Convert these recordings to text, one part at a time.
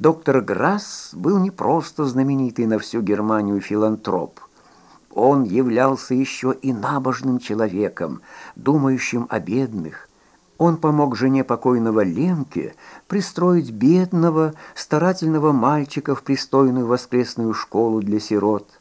доктор Грасс был не просто знаменитый на всю Германию филантроп. Он являлся еще и набожным человеком, думающим о бедных. Он помог жене покойного Лемке пристроить бедного, старательного мальчика в пристойную воскресную школу для сирот.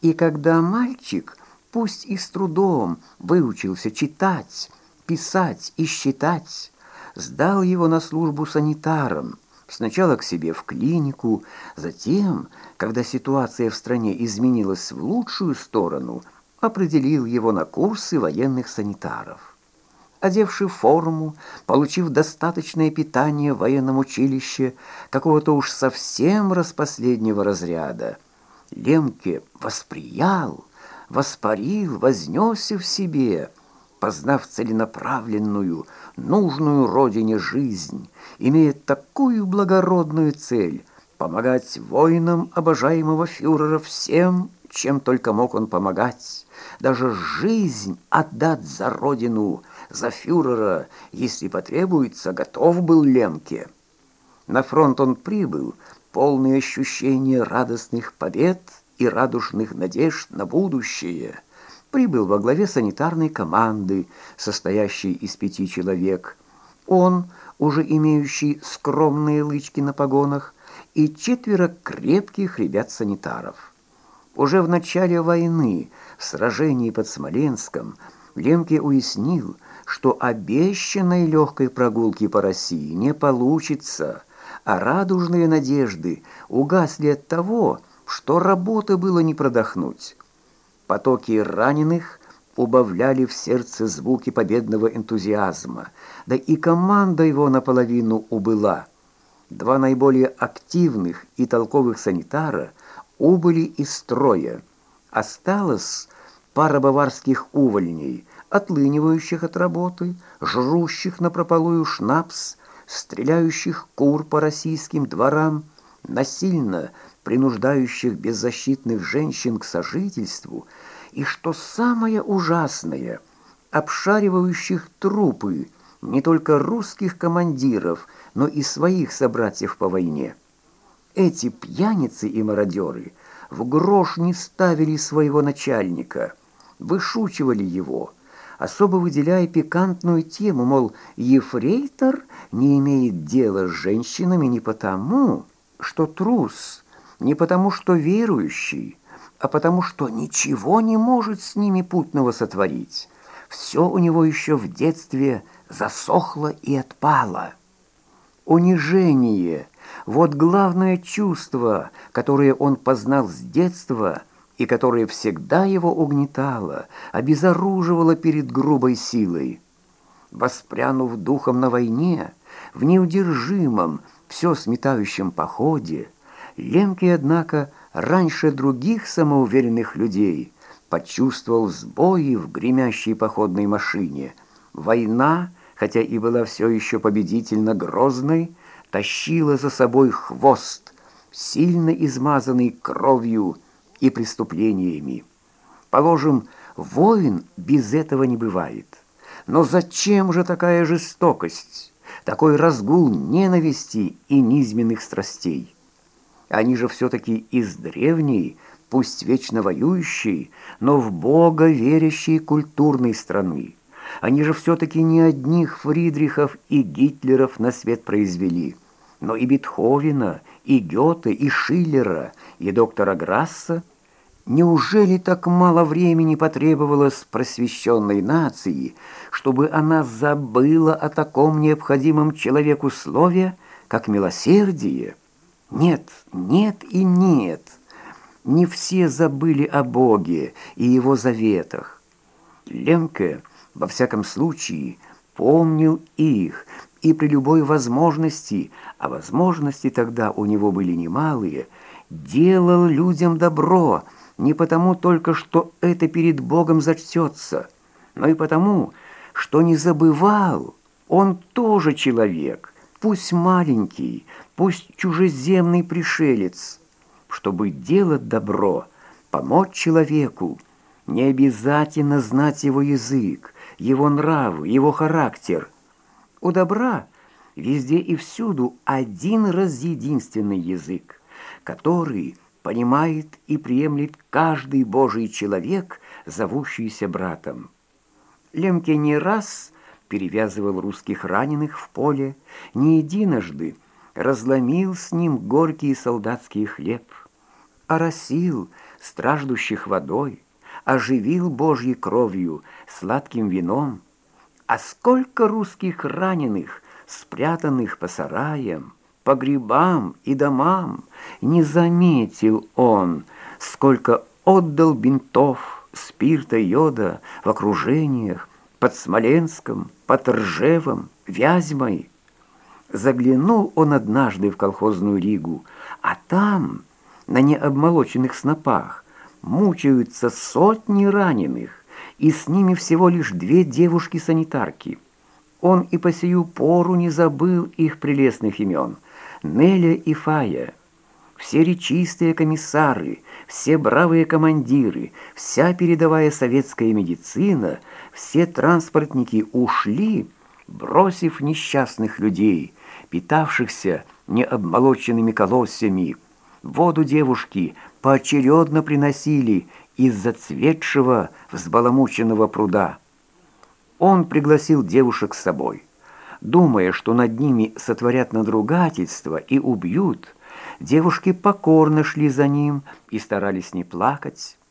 И когда мальчик, пусть и с трудом, выучился читать, писать и считать, сдал его на службу санитаром, сначала к себе в клинику, затем, когда ситуация в стране изменилась в лучшую сторону, определил его на курсы военных санитаров. Одевший форму, получив достаточное питание в военном училище, какого-то уж совсем распоследнего разряда, Лемке восприял, воспарил, вознесся в себе, познав целенаправленную, нужную родине жизнь, имеет такую благородную цель помогать воинам обожаемого фюрера всем, чем только мог он помогать, даже жизнь отдать за родину, за фюрера, если потребуется, готов был Лемке. На фронт он прибыл, полный ощущения радостных побед и радужных надежд на будущее. Прибыл во главе санитарной команды, состоящей из пяти человек. Он, уже имеющий скромные лычки на погонах, и четверо крепких ребят-санитаров. Уже в начале войны, в сражении под Смоленском, Лемке уяснил, что обещанной легкой прогулки по России не получится, а радужные надежды угасли от того, что работы было не продохнуть. Потоки раненых убавляли в сердце звуки победного энтузиазма, да и команда его наполовину убыла. Два наиболее активных и толковых санитара убыли из строя. Осталось пара баварских увольней, отлынивающих от работы, жрущих напропалую шнапс, стреляющих кур по российским дворам, насильно принуждающих беззащитных женщин к сожительству, и, что самое ужасное, обшаривающих трупы не только русских командиров, но и своих собратьев по войне. Эти пьяницы и мародеры в грош не ставили своего начальника, вышучивали его, особо выделяя пикантную тему, мол, ефрейтор не имеет дела с женщинами не потому, что трус – не потому, что верующий, а потому, что ничего не может с ними путного сотворить. Все у него еще в детстве засохло и отпало. Унижение – вот главное чувство, которое он познал с детства и которое всегда его угнетало, обезоруживало перед грубой силой. Воспрянув духом на войне, в неудержимом, все сметающем походе, Ленки, однако, раньше других самоуверенных людей почувствовал сбои в гремящей походной машине. Война, хотя и была все еще победительно грозной, тащила за собой хвост, сильно измазанный кровью и преступлениями. Положим, воин без этого не бывает. Но зачем же такая жестокость, такой разгул ненависти и низменных страстей? Они же все-таки из древней, пусть вечно воюющей, но в Бога верящей культурной страны. Они же все-таки не одних Фридрихов и Гитлеров на свет произвели, но и Бетховена, и Гёте, и Шиллера, и доктора Грасса. Неужели так мало времени потребовалось просвещенной нации, чтобы она забыла о таком необходимом человеку слове, как милосердие? Нет, нет и нет. Не все забыли о Боге и Его заветах. Ленке, во всяком случае, помнил их, и при любой возможности, а возможности тогда у него были немалые, делал людям добро, не потому только, что это перед Богом зачтется, но и потому, что не забывал, он тоже человек, пусть маленький, пусть чужеземный пришелец, чтобы делать добро, помочь человеку, не обязательно знать его язык, его нравы, его характер. У добра везде и всюду один раз единственный язык, который понимает и приемлет каждый Божий человек, зовущийся братом. Лемке не раз перевязывал русских раненых в поле, не единожды разломил с ним горький солдатский хлеб, оросил страждущих водой, оживил Божьей кровью, сладким вином. А сколько русских раненых, спрятанных по сараям, по грибам и домам, не заметил он, сколько отдал бинтов, спирта, йода в окружениях, под Смоленском, под Ржевом, Вязьмой. Заглянул он однажды в колхозную Ригу, а там, на необмолоченных снопах, мучаются сотни раненых, и с ними всего лишь две девушки-санитарки. Он и по сию пору не забыл их прелестных имен — Неля и Фая. Все речистые комиссары, все бравые командиры, вся передовая советская медицина, все транспортники ушли, бросив несчастных людей, питавшихся необмолоченными колосьями. Воду девушки поочередно приносили из зацветшего, взбаламученного пруда. Он пригласил девушек с собой. Думая, что над ними сотворят надругательство и убьют, девушки покорно шли за ним и старались не плакать.